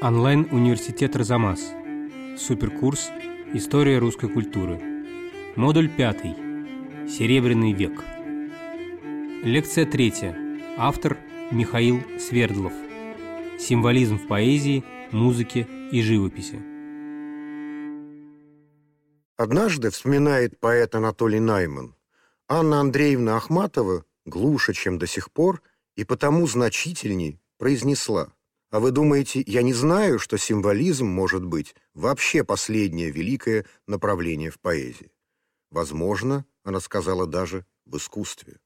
Онлайн-университет «Розамас». Суперкурс «История русской культуры». Модуль 5. Серебряный век. Лекция 3. Автор Михаил Свердлов. Символизм в поэзии, музыке и живописи. Однажды, вспоминает поэт Анатолий Найман, Анна Андреевна Ахматова глуше, чем до сих пор, и потому значительней произнесла – а вы думаете, я не знаю, что символизм может быть вообще последнее великое направление в поэзии? Возможно, она сказала даже в искусстве.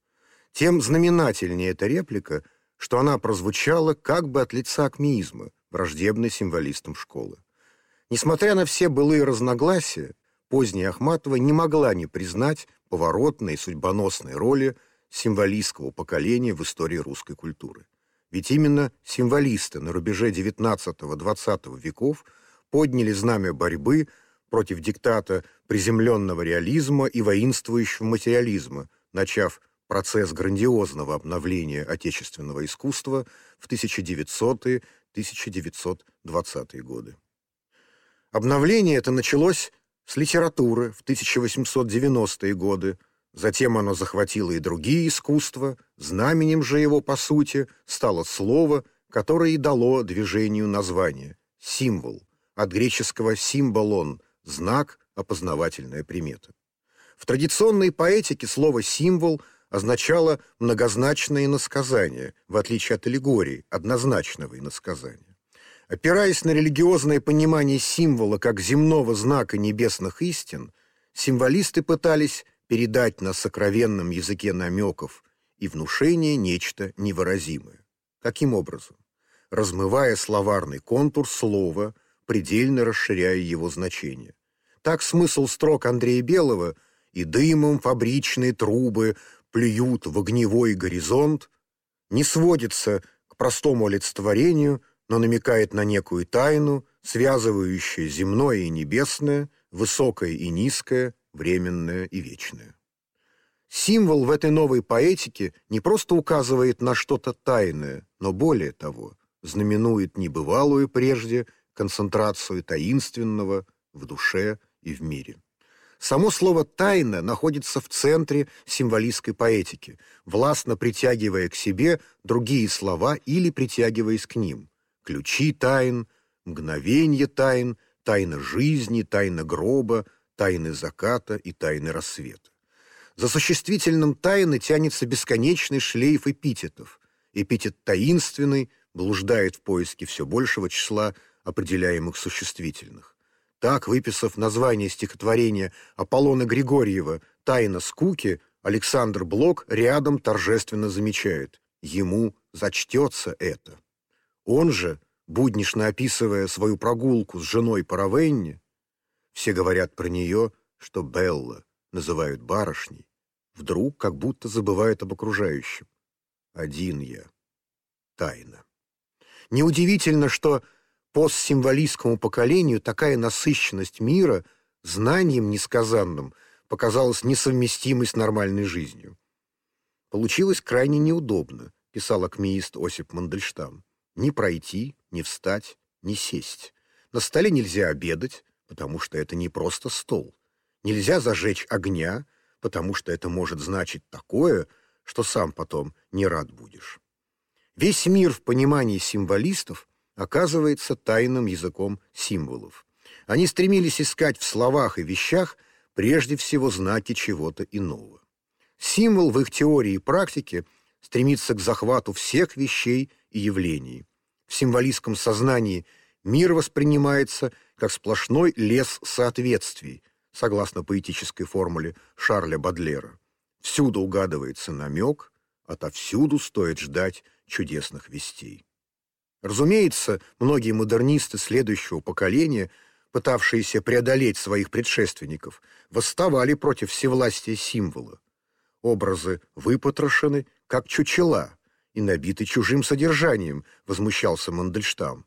Тем знаменательнее эта реплика, что она прозвучала как бы от лица акмеизма, враждебной символистам школы. Несмотря на все былые разногласия, поздняя Ахматова не могла не признать поворотной и судьбоносной роли символистского поколения в истории русской культуры. Ведь именно символисты на рубеже XIX-XX веков подняли знамя борьбы против диктата приземленного реализма и воинствующего материализма, начав процесс грандиозного обновления отечественного искусства в 1900-1920-е годы. Обновление это началось с литературы в 1890-е годы, Затем оно захватило и другие искусства, знаменем же его, по сути, стало слово, которое и дало движению название – символ, от греческого «символон» – знак, опознавательная примета. В традиционной поэтике слово «символ» означало многозначное иносказание, в отличие от аллегории, однозначного иносказания. Опираясь на религиозное понимание символа как земного знака небесных истин, символисты пытались передать на сокровенном языке намеков и внушения нечто невыразимое. Каким образом? Размывая словарный контур слова, предельно расширяя его значение. Так смысл строк Андрея Белого «И дымом фабричные трубы плюют в огневой горизонт» не сводится к простому олицетворению, но намекает на некую тайну, связывающую земное и небесное, высокое и низкое, временное и вечное. Символ в этой новой поэтике не просто указывает на что-то тайное, но более того, знаменует небывалую прежде концентрацию таинственного в душе и в мире. Само слово «тайна» находится в центре символистской поэтики, властно притягивая к себе другие слова или притягиваясь к ним. Ключи тайн, мгновенье тайн, тайна жизни, тайна гроба, тайны заката и тайны рассвета. За существительным тайны тянется бесконечный шлейф эпитетов. Эпитет таинственный блуждает в поиске все большего числа определяемых существительных. Так, выписав название стихотворения Аполлона Григорьева «Тайна скуки», Александр Блок рядом торжественно замечает «Ему зачтется это». Он же, буднишно описывая свою прогулку с женой по Равенне, все говорят про нее, что Белла называют барышней, вдруг как будто забывают об окружающем. Один я. Тайна. Неудивительно, что постсимволистскому поколению такая насыщенность мира знанием несказанным показалась несовместимой с нормальной жизнью. Получилось крайне неудобно, писал акмеист Осип Мандельштам. Не пройти, не встать, не сесть. На столе нельзя обедать, потому что это не просто стол. Нельзя зажечь огня, потому что это может значить такое, что сам потом не рад будешь. Весь мир в понимании символистов оказывается тайным языком символов. Они стремились искать в словах и вещах прежде всего знаки чего-то иного. Символ в их теории и практике стремится к захвату всех вещей и явлений. В символистском сознании мир воспринимается как сплошной лес соответствий, согласно поэтической формуле Шарля Бадлера. Всюду угадывается намек, отовсюду стоит ждать чудесных вестей. Разумеется, многие модернисты следующего поколения, пытавшиеся преодолеть своих предшественников, восставали против всевластия символа. Образы выпотрошены, как чучела, и набиты чужим содержанием, возмущался Мандельштам.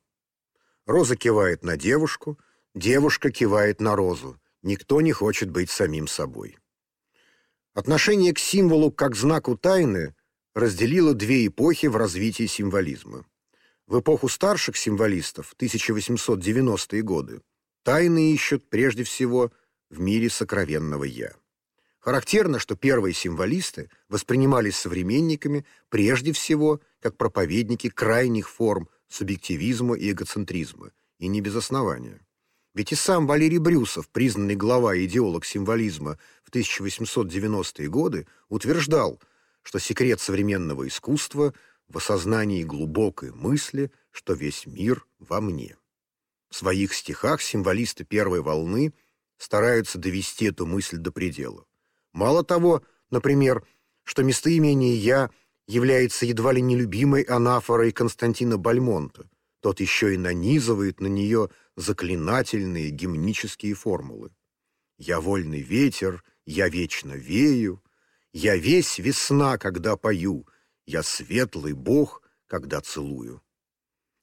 Роза кивает на девушку, девушка кивает на розу. Никто не хочет быть самим собой. Отношение к символу как знаку тайны разделило две эпохи в развитии символизма. В эпоху старших символистов, 1890-е годы, тайны ищут прежде всего в мире сокровенного «я». Характерно, что первые символисты воспринимались современниками прежде всего как проповедники крайних форм субъективизма и эгоцентризма, и не без основания. Ведь и сам Валерий Брюсов, признанный глава и идеолог символизма в 1890-е годы, утверждал, что секрет современного искусства в осознании глубокой мысли, что весь мир во мне. В своих стихах символисты первой волны стараются довести эту мысль до предела. Мало того, например, что местоимение «я» является едва ли нелюбимой анафорой Константина Бальмонта, тот еще и нанизывает на нее заклинательные гимнические формулы. «Я вольный ветер, я вечно вею, я весь весна, когда пою, я светлый бог, когда целую».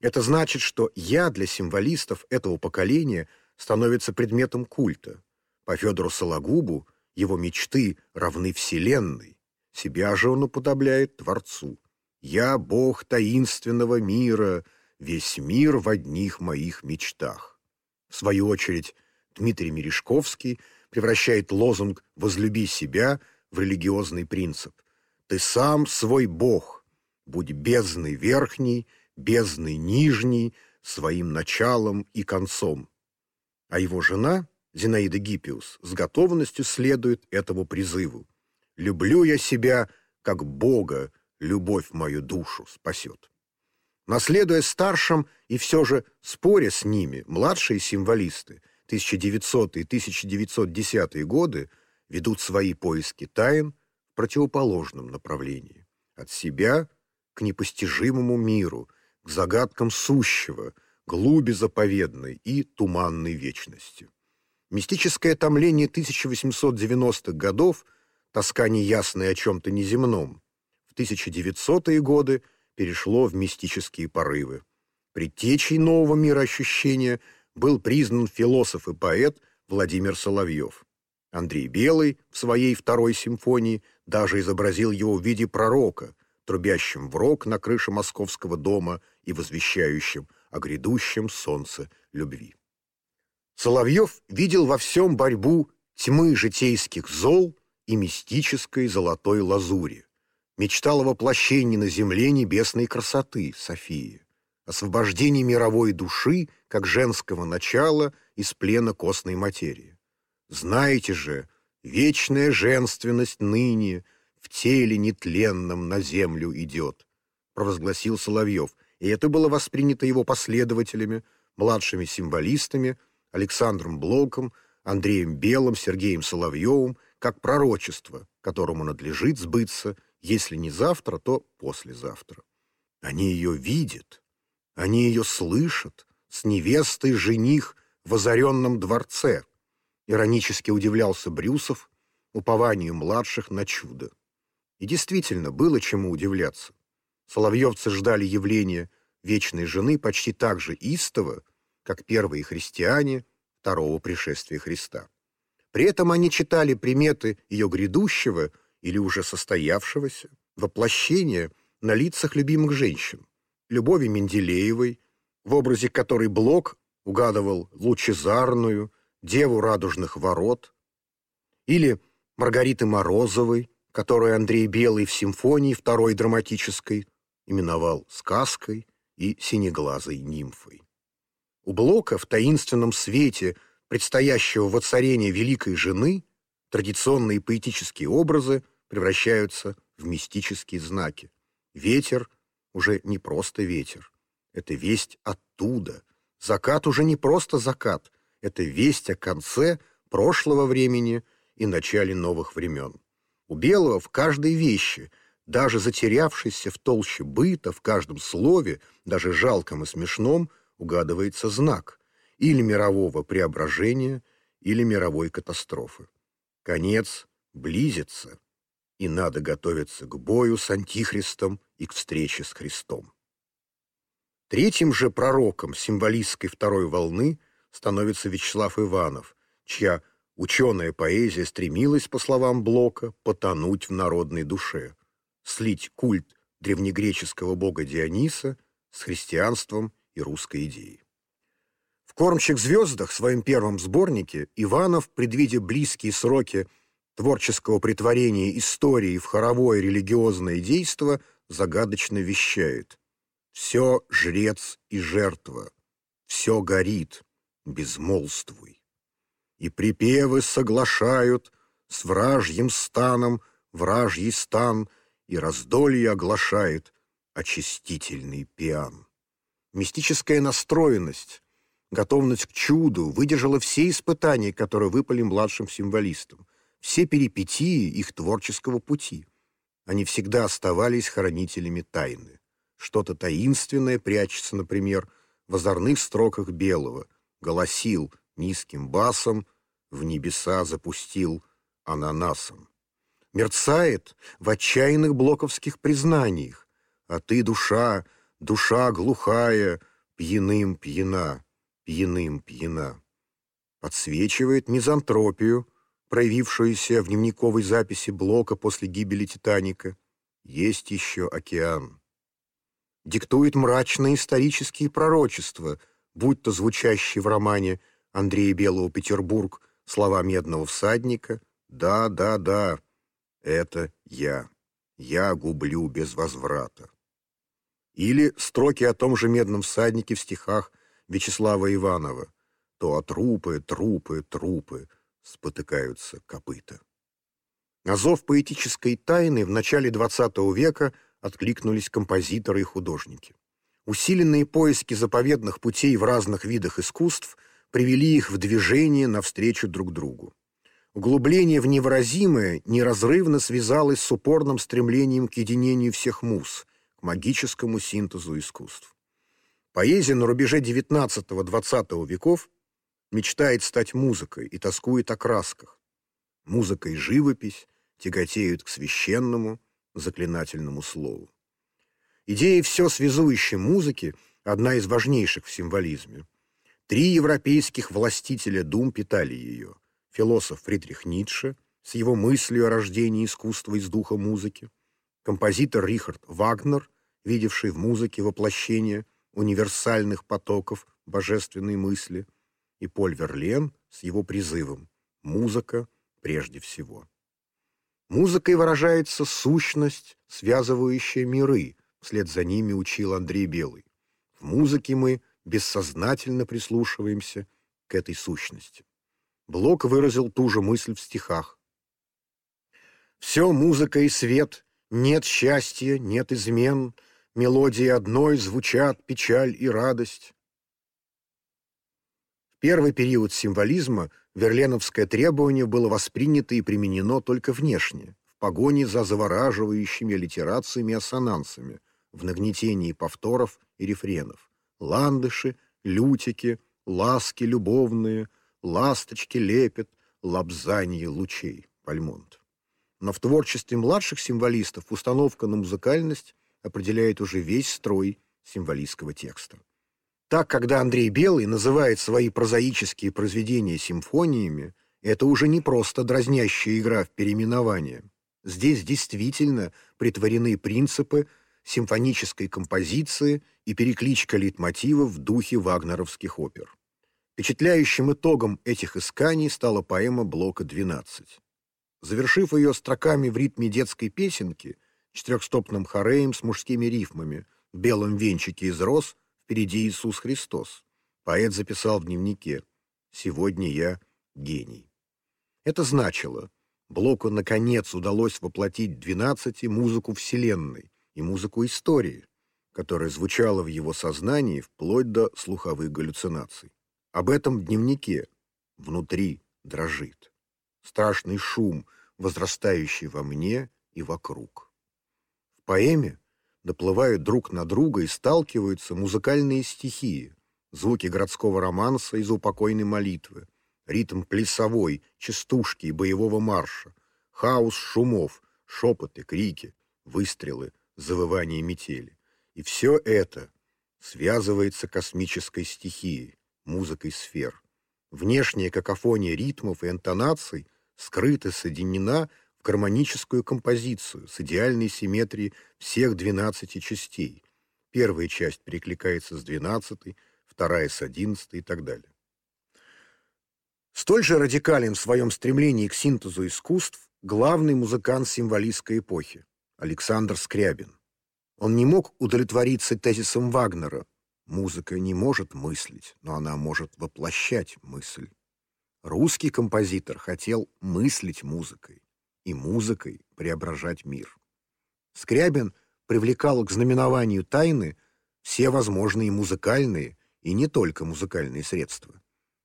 Это значит, что «я» для символистов этого поколения становится предметом культа. По Федору Сологубу его мечты равны Вселенной, себя же он уподобляет Творцу. «Я бог таинственного мира», весь мир в одних моих мечтах. В свою очередь, Дмитрий Мережковский превращает лозунг «возлюби себя» в религиозный принцип. «Ты сам свой Бог, будь бездной верхней, бездной нижней, своим началом и концом». А его жена, Зинаида Гиппиус, с готовностью следует этому призыву. «Люблю я себя, как Бога, любовь мою душу спасет». Наследуя старшим и все же споря с ними, младшие символисты 1900 и 1910 годы ведут свои поиски тайн в противоположном направлении. От себя к непостижимому миру, к загадкам сущего, глуби заповедной и туманной вечности. Мистическое томление 1890-х годов, тоска неясная о чем-то неземном, в 1900-е годы перешло в мистические порывы. Предтечей нового мира ощущения был признан философ и поэт Владимир Соловьев. Андрей Белый в своей второй симфонии даже изобразил его в виде пророка, трубящим в рог на крыше московского дома и возвещающим о грядущем солнце любви. Соловьев видел во всем борьбу тьмы житейских зол и мистической золотой лазури. Мечтал о воплощении на земле небесной красоты Софии, освобождении мировой души как женского начала из плена костной материи. Знаете же, вечная женственность ныне в теле нетленном на землю идет, провозгласил Соловьев, и это было воспринято его последователями, младшими символистами, Александром Блоком, Андреем Белым, Сергеем Соловьевым, как пророчество, которому надлежит сбыться если не завтра, то послезавтра. Они ее видят, они ее слышат с невестой жених в озаренном дворце. Иронически удивлялся Брюсов упованию младших на чудо. И действительно, было чему удивляться. Соловьевцы ждали явления вечной жены почти так же истово, как первые христиане второго пришествия Христа. При этом они читали приметы ее грядущего или уже состоявшегося воплощения на лицах любимых женщин. Любови Менделеевой, в образе которой Блок угадывал лучезарную, деву радужных ворот, или Маргариты Морозовой, которую Андрей Белый в симфонии второй драматической именовал сказкой и синеглазой нимфой. У Блока в таинственном свете предстоящего воцарения великой жены традиционные поэтические образы превращаются в мистические знаки. Ветер уже не просто ветер. Это весть оттуда. Закат уже не просто закат. Это весть о конце прошлого времени и начале новых времен. У Белого в каждой вещи, даже затерявшейся в толще быта, в каждом слове, даже жалком и смешном, угадывается знак или мирового преображения, или мировой катастрофы. Конец близится, и надо готовиться к бою с Антихристом и к встрече с Христом. Третьим же пророком символистской второй волны становится Вячеслав Иванов, чья ученая поэзия стремилась, по словам Блока, потонуть в народной душе, слить культ древнегреческого бога Диониса с христианством и русской идеей. В «Кормчих звездах» своем первом сборнике Иванов, предвидя близкие сроки творческого притворения истории в хоровое религиозное действо, загадочно вещает «Все жрец и жертва, все горит, безмолвствуй». И припевы соглашают с вражьим станом вражий стан, и раздолье оглашает очистительный пиан. Мистическая настроенность, готовность к чуду выдержала все испытания, которые выпали младшим символистам, все перипетии их творческого пути. Они всегда оставались хранителями тайны. Что-то таинственное прячется, например, в озорных строках Белого, голосил низким басом, в небеса запустил ананасом. Мерцает в отчаянных блоковских признаниях, а ты, душа, душа глухая, пьяным пьяна пьяным пьяна. Подсвечивает мизантропию, проявившуюся в дневниковой записи Блока после гибели «Титаника». Есть еще океан. Диктует мрачные исторические пророчества, будь то звучащие в романе Андрея Белого «Петербург» слова медного всадника «Да, да, да, это я. Я гублю без возврата». Или строки о том же медном всаднике в стихах Вячеслава Иванова. То о трупы, трупы, трупы спотыкаются копыта. На зов поэтической тайны в начале XX века откликнулись композиторы и художники. Усиленные поиски заповедных путей в разных видах искусств привели их в движение навстречу друг другу. Углубление в невыразимое неразрывно связалось с упорным стремлением к единению всех муз, к магическому синтезу искусств. Поэзия на рубеже XIX-XX веков мечтает стать музыкой и тоскует о красках. Музыка и живопись тяготеют к священному, заклинательному слову. Идея все связующей музыки – одна из важнейших в символизме. Три европейских властителя дум питали ее. Философ Фридрих Ницше с его мыслью о рождении искусства из духа музыки, композитор Рихард Вагнер, видевший в музыке воплощение универсальных потоков божественной мысли, и Поль Верлен с его призывом «Музыка прежде всего». Музыкой выражается сущность, связывающая миры, вслед за ними учил Андрей Белый. В музыке мы бессознательно прислушиваемся к этой сущности. Блок выразил ту же мысль в стихах. «Все музыка и свет, нет счастья, нет измен, мелодии одной звучат печаль и радость. В первый период символизма верленовское требование было воспринято и применено только внешне, в погоне за завораживающими литерациями и ассонансами, в нагнетении повторов и рефренов. Ландыши, лютики, ласки любовные, ласточки лепят, лапзанье лучей. Пальмонт. Но в творчестве младших символистов установка на музыкальность определяет уже весь строй символистского текста. Так, когда Андрей Белый называет свои прозаические произведения симфониями, это уже не просто дразнящая игра в переименование. Здесь действительно притворены принципы симфонической композиции и перекличка лейтмотива в духе вагнеровских опер. Впечатляющим итогом этих исканий стала поэма Блока «12». Завершив ее строками в ритме детской песенки – четырехстопным хореем с мужскими рифмами, в белом венчике из роз, впереди Иисус Христос. Поэт записал в дневнике «Сегодня я гений». Это значило, Блоку наконец удалось воплотить двенадцати музыку Вселенной и музыку истории, которая звучала в его сознании вплоть до слуховых галлюцинаций. Об этом в дневнике внутри дрожит. Страшный шум, возрастающий во мне и вокруг. Поэме доплывают друг на друга и сталкиваются музыкальные стихии, звуки городского романса из упокойной молитвы, ритм плясовой, частушки и боевого марша, хаос шумов, шепоты, крики, выстрелы, завывание метели. И все это связывается космической стихией, музыкой сфер. Внешняя какофония ритмов и интонаций скрыта соединена гармоническую композицию с идеальной симметрией всех 12 частей. Первая часть перекликается с двенадцатой, вторая с одиннадцатой и так далее. Столь же радикален в своем стремлении к синтезу искусств главный музыкант символистской эпохи Александр Скрябин. Он не мог удовлетвориться тезисом Вагнера «Музыка не может мыслить, но она может воплощать мысль». Русский композитор хотел мыслить музыкой и музыкой преображать мир. Скрябин привлекал к знаменованию тайны все возможные музыкальные и не только музыкальные средства.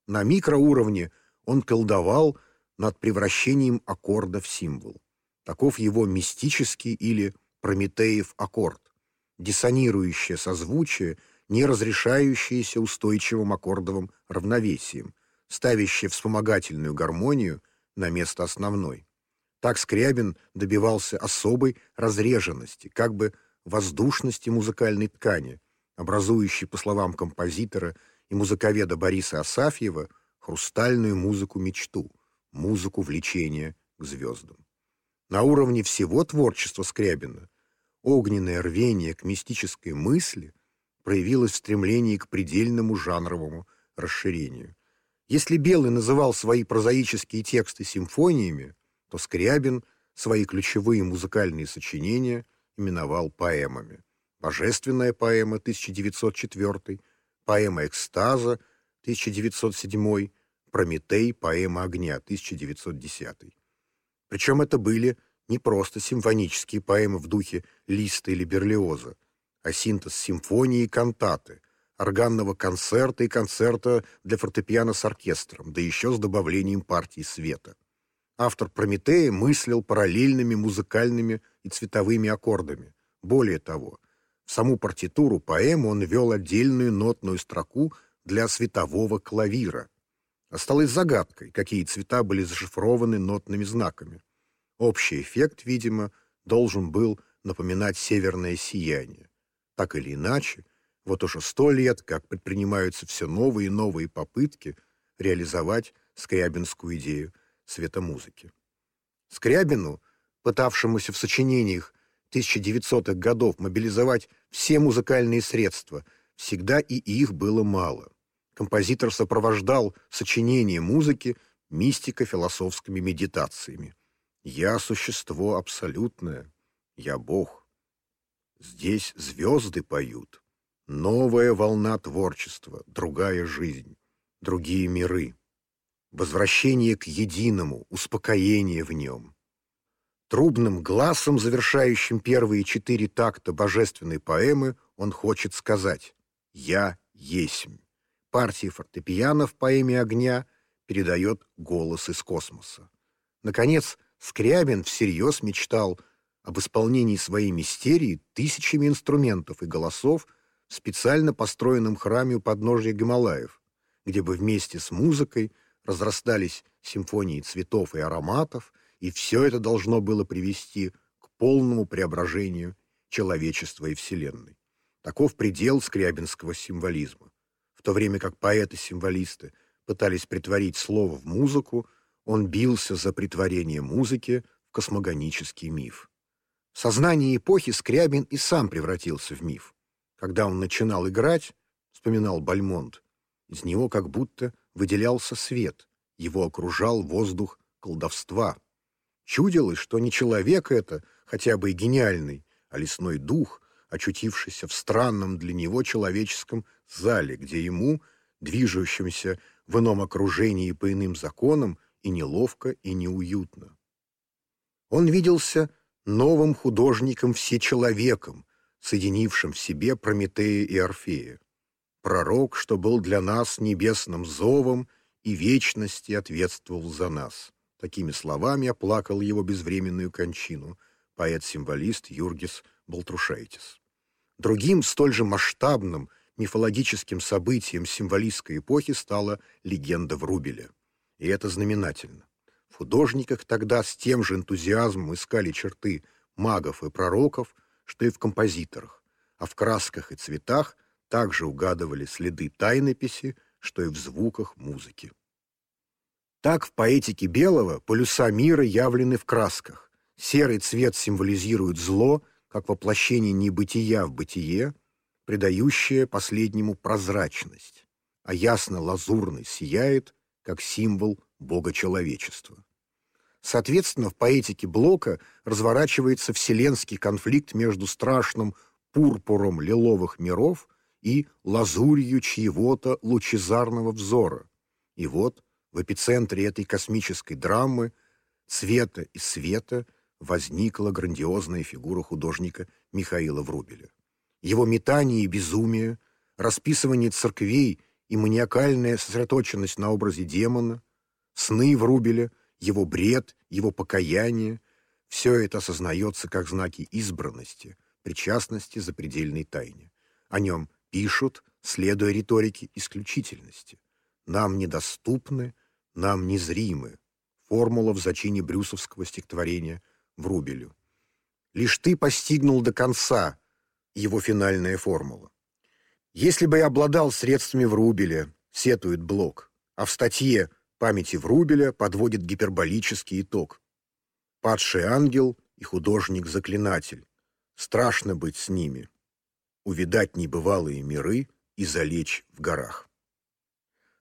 На микроуровне он колдовал над превращением аккорда в символ. Таков его мистический или Прометеев аккорд, диссонирующее созвучие, не разрешающееся устойчивым аккордовым равновесием, ставящее вспомогательную гармонию на место основной. Так Скрябин добивался особой разреженности, как бы воздушности музыкальной ткани, образующей, по словам композитора и музыковеда Бориса Асафьева, хрустальную музыку-мечту, музыку влечения к звездам. На уровне всего творчества Скрябина огненное рвение к мистической мысли проявилось в стремлении к предельному жанровому расширению. Если Белый называл свои прозаические тексты симфониями, то Скрябин свои ключевые музыкальные сочинения именовал поэмами. «Божественная поэма» 1904, «Поэма экстаза» 1907, «Прометей. Поэма огня» 1910. Причем это были не просто симфонические поэмы в духе Листа или Берлиоза, а синтез симфонии и кантаты, органного концерта и концерта для фортепиано с оркестром, да еще с добавлением партий света. Автор «Прометея» мыслил параллельными музыкальными и цветовыми аккордами. Более того, в саму партитуру поэмы он ввел отдельную нотную строку для светового клавира. Осталось загадкой, какие цвета были зашифрованы нотными знаками. Общий эффект, видимо, должен был напоминать северное сияние. Так или иначе, вот уже сто лет, как предпринимаются все новые и новые попытки реализовать скрябинскую идею светомузыки. Скрябину, пытавшемуся в сочинениях 1900-х годов мобилизовать все музыкальные средства, всегда и их было мало. Композитор сопровождал сочинение музыки мистико-философскими медитациями. «Я существо абсолютное, я Бог. Здесь звезды поют. Новая волна творчества, другая жизнь, другие миры возвращение к единому, успокоение в нем. Трубным глазом, завершающим первые четыре такта божественной поэмы, он хочет сказать «Я есмь». Партия фортепиано в поэме «Огня» передает голос из космоса. Наконец, Скрябин всерьез мечтал об исполнении своей мистерии тысячами инструментов и голосов в специально построенном храме у подножия Гималаев, где бы вместе с музыкой – разрастались симфонии цветов и ароматов, и все это должно было привести к полному преображению человечества и Вселенной. Таков предел скрябинского символизма. В то время как поэты-символисты пытались притворить слово в музыку, он бился за притворение музыки в космогонический миф. В сознании эпохи Скрябин и сам превратился в миф. Когда он начинал играть, вспоминал Бальмонт, из него как будто выделялся свет, его окружал воздух колдовства. Чудилось, что не человек это, хотя бы и гениальный, а лесной дух, очутившийся в странном для него человеческом зале, где ему, движущимся в ином окружении по иным законам, и неловко, и неуютно. Он виделся новым художником-всечеловеком, соединившим в себе Прометея и Орфея пророк, что был для нас небесным зовом и вечности ответствовал за нас. Такими словами оплакал его безвременную кончину поэт-символист Юргис Балтрушайтис. Другим, столь же масштабным мифологическим событием символистской эпохи стала легенда Врубеля. И это знаменательно. В художниках тогда с тем же энтузиазмом искали черты магов и пророков, что и в композиторах, а в красках и цветах – также угадывали следы тайнописи, что и в звуках музыки. Так в поэтике Белого полюса мира явлены в красках. Серый цвет символизирует зло, как воплощение небытия в бытие, придающая последнему прозрачность, а ясно-лазурный сияет, как символ бога человечества. Соответственно, в поэтике Блока разворачивается вселенский конфликт между страшным пурпуром лиловых миров и лазурью чьего-то лучезарного взора. И вот в эпицентре этой космической драмы цвета и света возникла грандиозная фигура художника Михаила Врубеля. Его метание и безумие, расписывание церквей и маниакальная сосредоточенность на образе демона, сны Врубеля — его бред, его покаяние — все это осознается как знаки избранности, причастности запредельной тайне. О нем пишут, следуя риторике исключительности. Нам недоступны, нам незримы. Формула в зачине брюсовского стихотворения Врубелю. Лишь ты постигнул до конца его финальная формула. Если бы я обладал средствами Врубеля, сетует Блок, а в статье памяти Врубеля подводит гиперболический итог. Падший ангел и художник-заклинатель. Страшно быть с ними. Увидать небывалые миры и залечь в горах.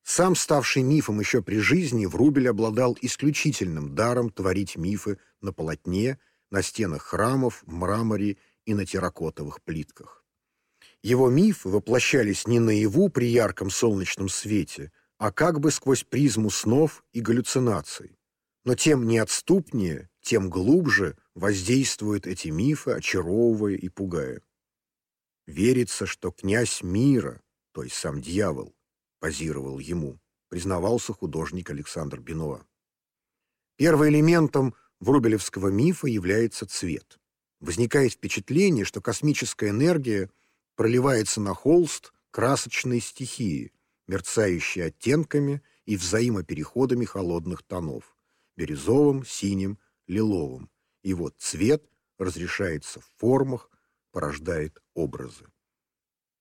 Сам ставший мифом еще при жизни, Врубель обладал исключительным даром творить мифы на полотне, на стенах храмов, в мраморе и на терракотовых плитках. Его мифы воплощались не наяву при ярком солнечном свете, а как бы сквозь призму снов и галлюцинаций. Но тем неотступнее, тем глубже воздействуют эти мифы, очаровывая и пугая. Верится, что князь мира, то есть сам дьявол, позировал ему, признавался художник Александр Бенуа. Первым элементом врубелевского мифа является цвет. Возникает впечатление, что космическая энергия проливается на холст красочной стихии, мерцающие оттенками и взаимопереходами холодных тонов – бирюзовым, синим, лиловым. И вот цвет разрешается в формах, порождает образы.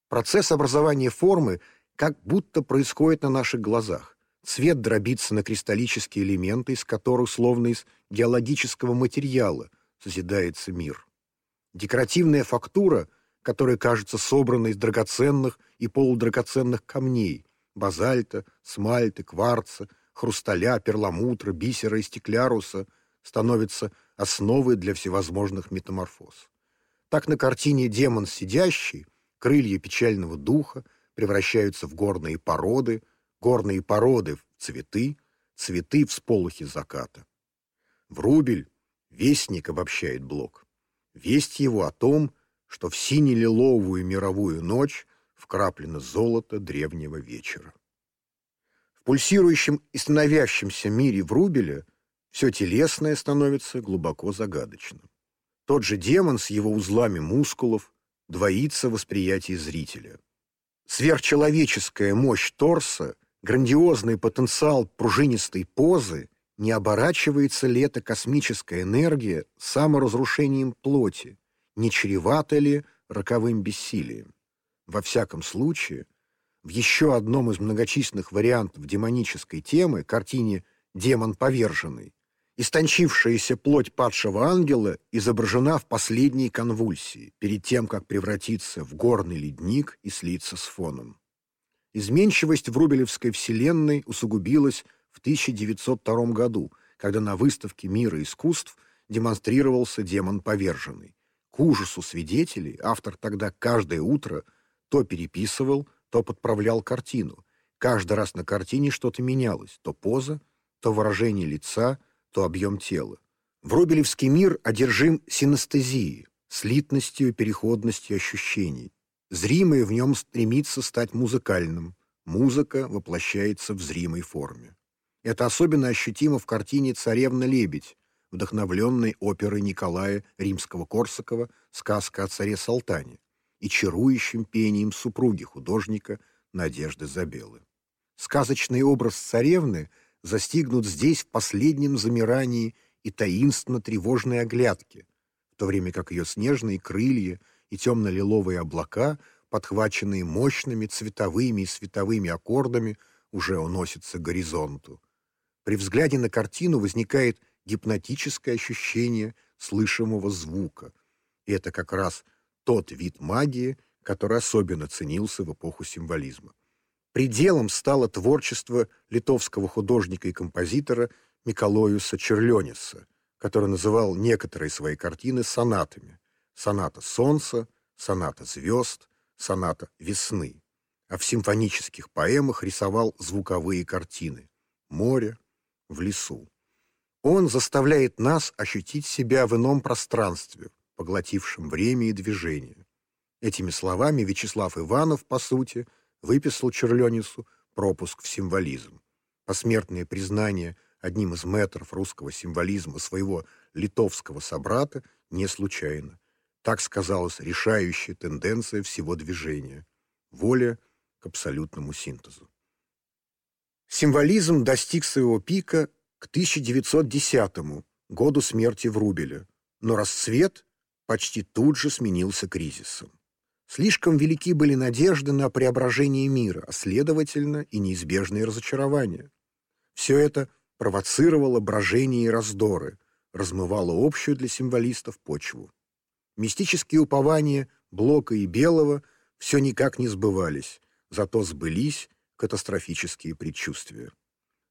Процесс образования формы как будто происходит на наших глазах. Цвет дробится на кристаллические элементы, из которых, словно из геологического материала, созидается мир. Декоративная фактура, которая кажется собранной из драгоценных и полудрагоценных камней, базальта, смальты, кварца, хрусталя, перламутра, бисера и стекляруса становится основой для всевозможных метаморфоз. Так на картине «Демон сидящий» крылья печального духа превращаются в горные породы, горные породы в цветы, цветы в сполохи заката. Врубель, вестник обобщает Блок. Весть его о том, что в сине-лиловую мировую ночь вкраплено золото древнего вечера. В пульсирующем и становящемся мире Врубеля все телесное становится глубоко загадочным. Тот же демон с его узлами мускулов двоится в восприятии зрителя. Сверхчеловеческая мощь торса, грандиозный потенциал пружинистой позы не оборачивается ли эта космическая энергия саморазрушением плоти, не чревато ли роковым бессилием? Во всяком случае, в еще одном из многочисленных вариантов демонической темы, картине «Демон поверженный», истончившаяся плоть падшего ангела изображена в последней конвульсии, перед тем, как превратиться в горный ледник и слиться с фоном. Изменчивость в Рубелевской вселенной усугубилась в 1902 году, когда на выставке «Мира искусств» демонстрировался демон поверженный. К ужасу свидетелей автор тогда каждое утро то переписывал, то подправлял картину. Каждый раз на картине что-то менялось, то поза, то выражение лица, то объем тела. Врубелевский мир одержим синестезией, слитностью и переходностью ощущений. Зримое в нем стремится стать музыкальным. Музыка воплощается в зримой форме. Это особенно ощутимо в картине «Царевна-лебедь», вдохновленной оперой Николая Римского-Корсакова «Сказка о царе Салтане» и чарующим пением супруги художника Надежды Забелы. Сказочный образ царевны застигнут здесь в последнем замирании и таинственно-тревожной оглядке, в то время как ее снежные крылья и темно-лиловые облака, подхваченные мощными цветовыми и световыми аккордами, уже уносятся к горизонту. При взгляде на картину возникает гипнотическое ощущение слышимого звука. И это как раз тот вид магии, который особенно ценился в эпоху символизма. Пределом стало творчество литовского художника и композитора Миколоюса Черлениса, который называл некоторые свои картины сонатами. Соната солнца, соната звезд, соната весны. А в симфонических поэмах рисовал звуковые картины. Море в лесу. Он заставляет нас ощутить себя в ином пространстве, поглотившем время и движение. Этими словами Вячеслав Иванов, по сути, выписал Черленицу пропуск в символизм. Посмертное признание одним из метров русского символизма своего литовского собрата не случайно. Так сказалась решающая тенденция всего движения – воля к абсолютному синтезу. Символизм достиг своего пика к 1910 году смерти Врубеля, но расцвет почти тут же сменился кризисом. Слишком велики были надежды на преображение мира, а следовательно и неизбежные разочарования. Все это провоцировало брожение и раздоры, размывало общую для символистов почву. Мистические упования Блока и Белого все никак не сбывались, зато сбылись катастрофические предчувствия.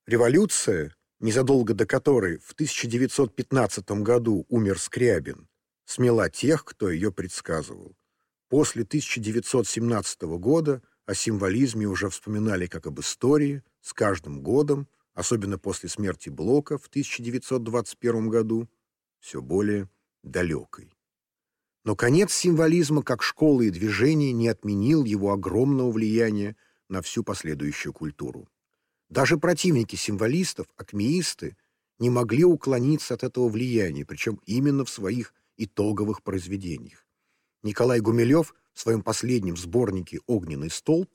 Революция, незадолго до которой в 1915 году умер Скрябин, смела тех, кто ее предсказывал. После 1917 года о символизме уже вспоминали как об истории, с каждым годом, особенно после смерти Блока в 1921 году, все более далекой. Но конец символизма как школы и движения не отменил его огромного влияния на всю последующую культуру. Даже противники символистов, акмеисты, не могли уклониться от этого влияния, причем именно в своих итоговых произведениях. Николай Гумилев в своем последнем сборнике «Огненный столб»,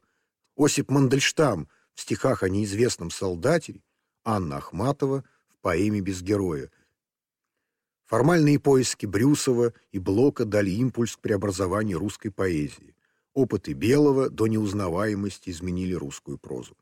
Осип Мандельштам в стихах о неизвестном солдате, Анна Ахматова в поэме «Без героя». Формальные поиски Брюсова и Блока дали импульс к преобразованию русской поэзии. Опыты Белого до неузнаваемости изменили русскую прозу.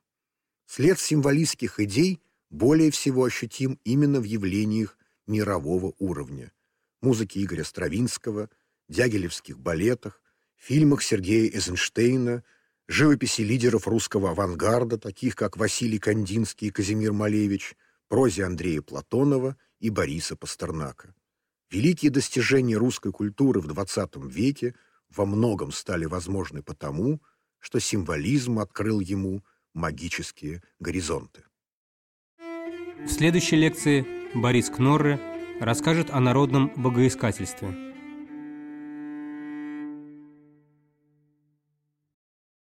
След символистских идей более всего ощутим именно в явлениях мирового уровня. Музыке Игоря Стравинского, дягилевских балетах, фильмах Сергея Эйзенштейна, живописи лидеров русского авангарда, таких как Василий Кандинский и Казимир Малевич, прозе Андрея Платонова и Бориса Пастернака. Великие достижения русской культуры в XX веке во многом стали возможны потому, что символизм открыл ему магические горизонты. В следующей лекции Борис Кнорре расскажет о народном богоискательстве –